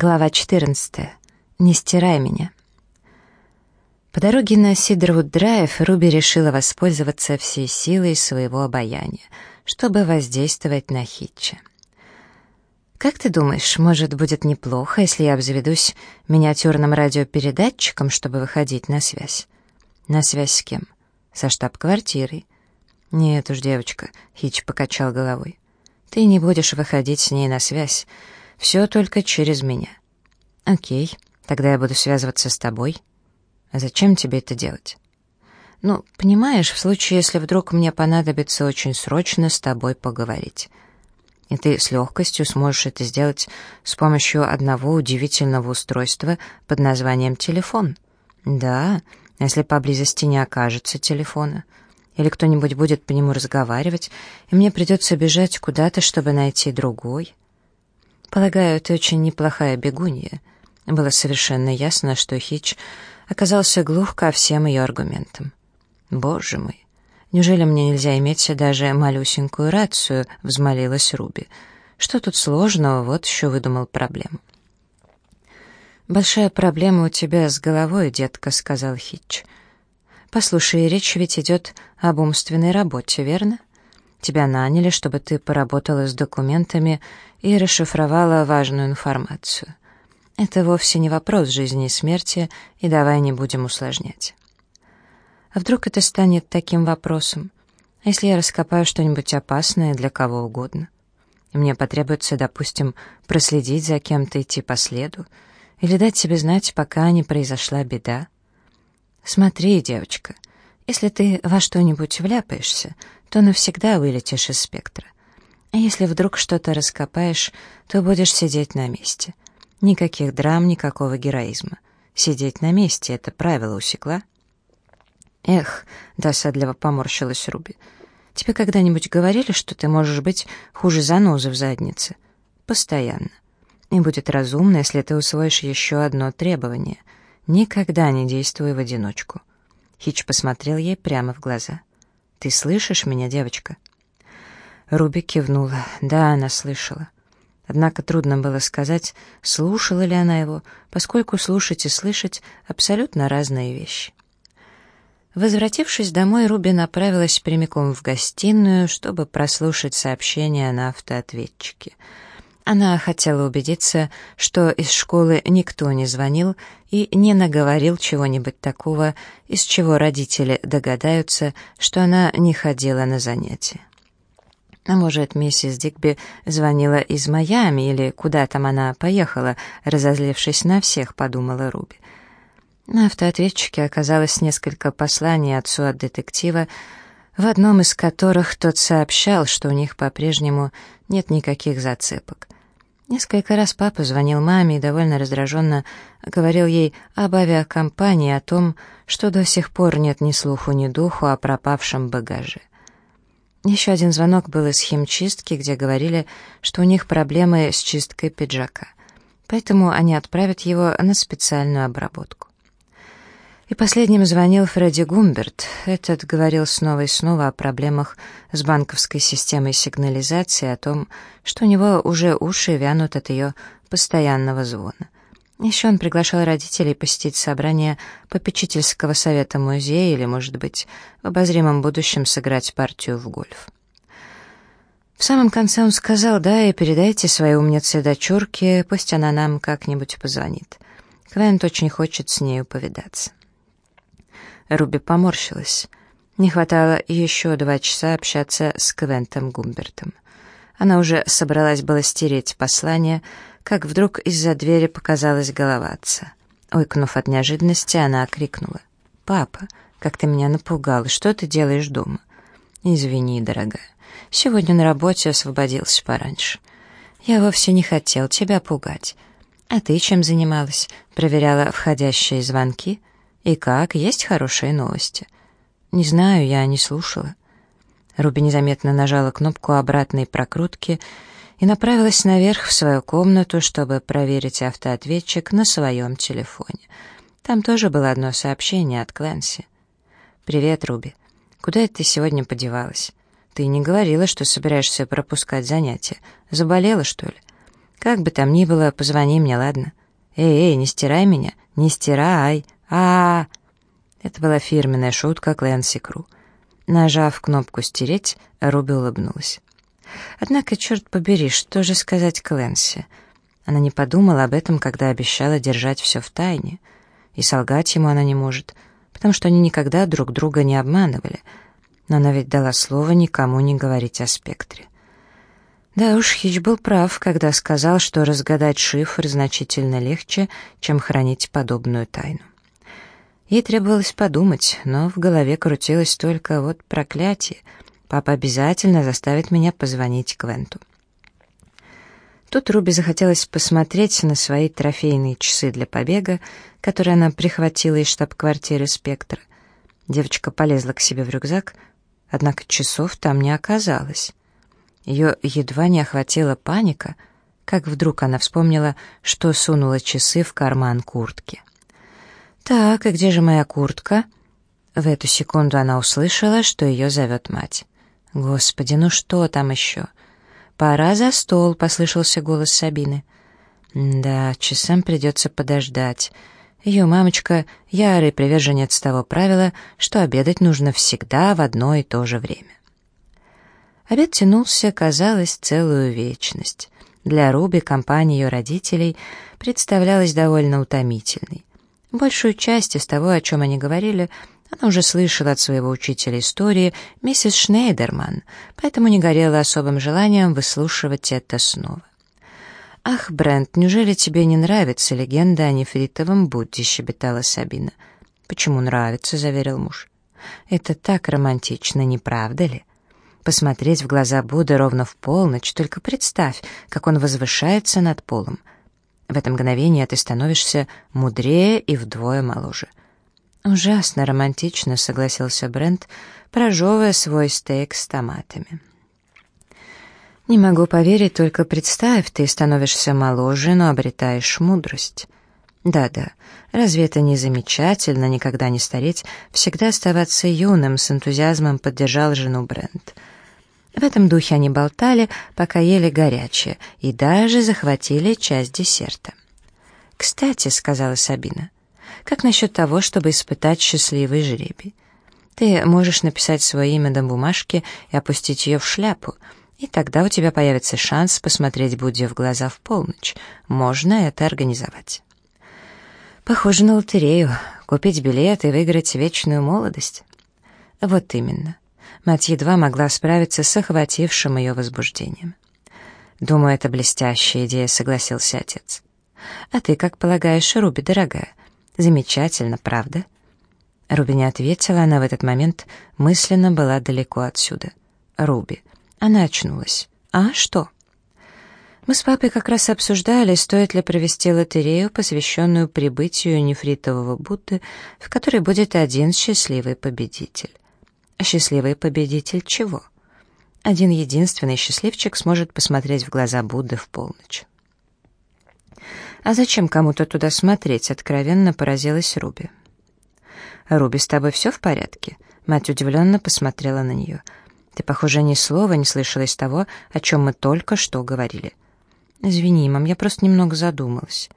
Глава 14. Не стирай меня. По дороге на Сидервуд-драйв Руби решила воспользоваться всей силой своего обаяния, чтобы воздействовать на Хитча. «Как ты думаешь, может, будет неплохо, если я обзаведусь миниатюрным радиопередатчиком, чтобы выходить на связь?» «На связь с кем?» «Со штаб-квартирой». «Нет уж, девочка», — Хитч покачал головой. «Ты не будешь выходить с ней на связь. Все только через меня». «Окей, тогда я буду связываться с тобой». «А зачем тебе это делать?» «Ну, понимаешь, в случае, если вдруг мне понадобится очень срочно с тобой поговорить. И ты с легкостью сможешь это сделать с помощью одного удивительного устройства под названием телефон. Да, если поблизости не окажется телефона» или кто-нибудь будет по нему разговаривать, и мне придется бежать куда-то, чтобы найти другой. Полагаю, ты очень неплохая бегунья. Было совершенно ясно, что Хич оказался глух ко всем ее аргументам. Боже мой, неужели мне нельзя иметь даже малюсенькую рацию, взмолилась Руби. Что тут сложного, вот еще выдумал проблему. «Большая проблема у тебя с головой, детка», — сказал Хитч. «Послушай, речь ведь идет об умственной работе, верно? Тебя наняли, чтобы ты поработала с документами и расшифровала важную информацию. Это вовсе не вопрос жизни и смерти, и давай не будем усложнять. А вдруг это станет таким вопросом? А если я раскопаю что-нибудь опасное для кого угодно? Мне потребуется, допустим, проследить за кем-то, идти по следу, или дать себе знать, пока не произошла беда? Смотри, девочка, если ты во что-нибудь вляпаешься, то навсегда вылетишь из спектра. А если вдруг что-то раскопаешь, то будешь сидеть на месте. Никаких драм, никакого героизма. Сидеть на месте — это правило усекла. Эх, досадливо поморщилась Руби. Тебе когда-нибудь говорили, что ты можешь быть хуже занозы в заднице? Постоянно. И будет разумно, если ты усвоишь еще одно требование. Никогда не действуй в одиночку. Хич посмотрел ей прямо в глаза. «Ты слышишь меня, девочка?» Руби кивнула. Да, она слышала. Однако трудно было сказать, слушала ли она его, поскольку слушать и слышать — абсолютно разные вещи. Возвратившись домой, Руби направилась прямиком в гостиную, чтобы прослушать сообщение на автоответчике — она хотела убедиться, что из школы никто не звонил и не наговорил чего-нибудь такого, из чего родители догадаются, что она не ходила на занятия. А может, миссис Дигби звонила из Майами или куда там она поехала, разозлившись на всех, подумала Руби. На автоответчике оказалось несколько посланий отцу от детектива, в одном из которых тот сообщал, что у них по-прежнему нет никаких зацепок. Несколько раз папа звонил маме и довольно раздраженно говорил ей об авиакомпании, о том, что до сих пор нет ни слуху, ни духу о пропавшем багаже. Еще один звонок был из химчистки, где говорили, что у них проблемы с чисткой пиджака, поэтому они отправят его на специальную обработку. И последним звонил Фредди Гумберт. Этот говорил снова и снова о проблемах с банковской системой сигнализации, о том, что у него уже уши вянут от ее постоянного звона. Еще он приглашал родителей посетить собрание попечительского совета музея или, может быть, в обозримом будущем сыграть партию в гольф. В самом конце он сказал, да, и передайте своей умнице дочурке, пусть она нам как-нибудь позвонит. Квент очень хочет с нею повидаться. Руби поморщилась. Не хватало еще два часа общаться с Квентом Гумбертом. Она уже собралась было стереть послание, как вдруг из-за двери показалась голова отца. Ойкнув от неожиданности, она окрикнула. «Папа, как ты меня напугал, что ты делаешь дома?» «Извини, дорогая, сегодня на работе освободился пораньше. Я вовсе не хотел тебя пугать. А ты чем занималась? Проверяла входящие звонки?» «И как? Есть хорошие новости?» «Не знаю, я не слушала». Руби незаметно нажала кнопку обратной прокрутки и направилась наверх в свою комнату, чтобы проверить автоответчик на своем телефоне. Там тоже было одно сообщение от Клэнси. «Привет, Руби. Куда это ты сегодня подевалась? Ты не говорила, что собираешься пропускать занятия. Заболела, что ли?» Как бы там ни было, позвони мне, ладно? Эй, эй, не стирай меня, не стирай, а. Это была фирменная шутка Клэнси Кру. Нажав кнопку «Стереть», Руби улыбнулась. Однако, черт побери, что же сказать Клэнси? Она не подумала об этом, когда обещала держать все в тайне. И солгать ему она не может, потому что они никогда друг друга не обманывали. Но она ведь дала слово никому не говорить о спектре. Да уж, Хич был прав, когда сказал, что разгадать шифр значительно легче, чем хранить подобную тайну. Ей требовалось подумать, но в голове крутилось только вот проклятие. Папа обязательно заставит меня позвонить Квенту. Тут Руби захотелось посмотреть на свои трофейные часы для побега, которые она прихватила из штаб-квартиры «Спектра». Девочка полезла к себе в рюкзак, однако часов там не оказалось. Ее едва не охватила паника, как вдруг она вспомнила, что сунула часы в карман куртки. «Так, и где же моя куртка?» В эту секунду она услышала, что ее зовет мать. «Господи, ну что там еще?» «Пора за стол», — послышался голос Сабины. «Да, часам придется подождать. Ее мамочка — ярый приверженец того правила, что обедать нужно всегда в одно и то же время». Обед тянулся, казалось, целую вечность. Для Руби компания ее родителей представлялась довольно утомительной. Большую часть из того, о чем они говорили, она уже слышала от своего учителя истории, миссис Шнейдерман, поэтому не горела особым желанием выслушивать это снова. «Ах, Брент, неужели тебе не нравится легенда о нефритовом Будде?» — щебетала Сабина. «Почему нравится?» — заверил муж. «Это так романтично, не правда ли? Посмотреть в глаза Будды ровно в полночь, только представь, как он возвышается над полом. В это мгновение ты становишься мудрее и вдвое моложе. «Ужасно романтично», — согласился Брент, прожевывая свой стейк с томатами. «Не могу поверить, только представь, ты становишься моложе, но обретаешь мудрость». «Да-да, разве это не замечательно, никогда не стареть, всегда оставаться юным?» — с энтузиазмом поддержал жену Брент. В этом духе они болтали, пока ели горячее, и даже захватили часть десерта. «Кстати», — сказала Сабина, — «как насчет того, чтобы испытать счастливый жребий? Ты можешь написать свое имя на бумажке и опустить ее в шляпу, и тогда у тебя появится шанс посмотреть Будде в глаза в полночь. Можно это организовать». «Похоже на лотерею. Купить билет и выиграть вечную молодость». «Вот именно». Мать едва могла справиться с охватившим ее возбуждением. «Думаю, это блестящая идея», — согласился отец. «А ты как полагаешь, Руби, дорогая? Замечательно, правда?» Руби не ответила, она в этот момент мысленно была далеко отсюда. Руби. Она очнулась. «А что?» Мы с папой как раз обсуждали, стоит ли провести лотерею, посвященную прибытию нефритового Будды, в которой будет один счастливый победитель. Счастливый победитель чего? Один единственный счастливчик сможет посмотреть в глаза Будды в полночь. «А зачем кому-то туда смотреть?» — откровенно поразилась Руби. «Руби, с тобой все в порядке?» Мать удивленно посмотрела на нее. «Ты, похоже, ни слова не слышала из того, о чем мы только что говорили». «Извини, мам, я просто немного задумалась».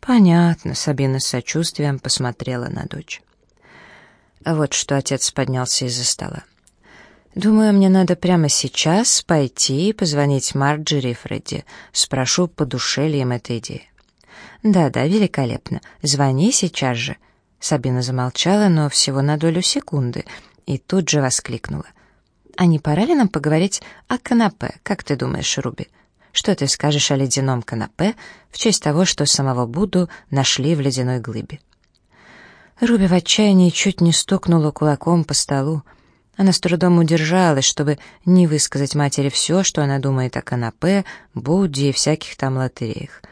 «Понятно», — Сабина с сочувствием посмотрела на дочь. Вот что отец поднялся из-за стола. «Думаю, мне надо прямо сейчас пойти и позвонить Марджери и Фредди. Спрошу, по душе ли им эта идея». «Да-да, великолепно. Звони сейчас же». Сабина замолчала, но всего на долю секунды, и тут же воскликнула. «А не пора ли нам поговорить о канапе, как ты думаешь, Руби? Что ты скажешь о ледяном канапе в честь того, что самого Будду нашли в ледяной глыбе?» Руби в отчаянии чуть не стукнула кулаком по столу. Она с трудом удержалась, чтобы не высказать матери все, что она думает о канапе, Будде и всяких там лотереях.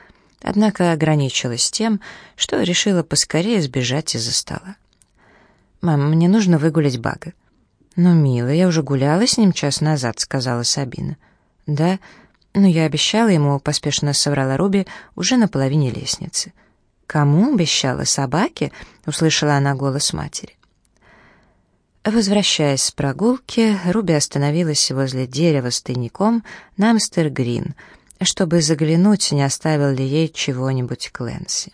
Однако ограничилась тем, что решила поскорее сбежать из-за стола. «Мам, мне нужно выгулять Бага». «Ну, милая, я уже гуляла с ним час назад», — сказала Сабина. «Да, но я обещала ему», — поспешно соврала Руби уже на половине лестницы. «Кому обещала? Собаке?» — услышала она голос матери. Возвращаясь с прогулки, Руби остановилась возле дерева с тайником на Амстер-Грин, чтобы заглянуть, не оставил ли ей чего-нибудь Кленси.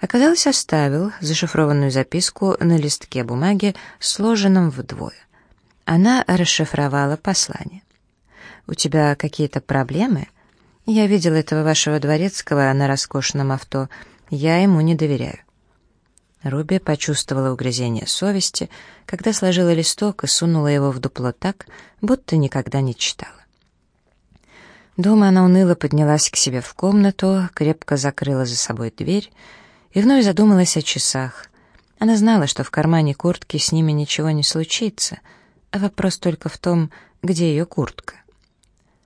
Оказалось, оставил зашифрованную записку на листке бумаги, сложенном вдвое. Она расшифровала послание. «У тебя какие-то проблемы? Я видел этого вашего дворецкого на роскошном авто. Я ему не доверяю». Руби почувствовала угрызение совести, когда сложила листок и сунула его в дупло так, будто никогда не читала. Дома она уныло поднялась к себе в комнату, крепко закрыла за собой дверь и вновь задумалась о часах. Она знала, что в кармане куртки с ними ничего не случится, а вопрос только в том, где ее куртка.